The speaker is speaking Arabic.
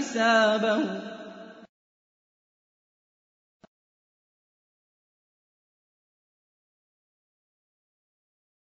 حسابه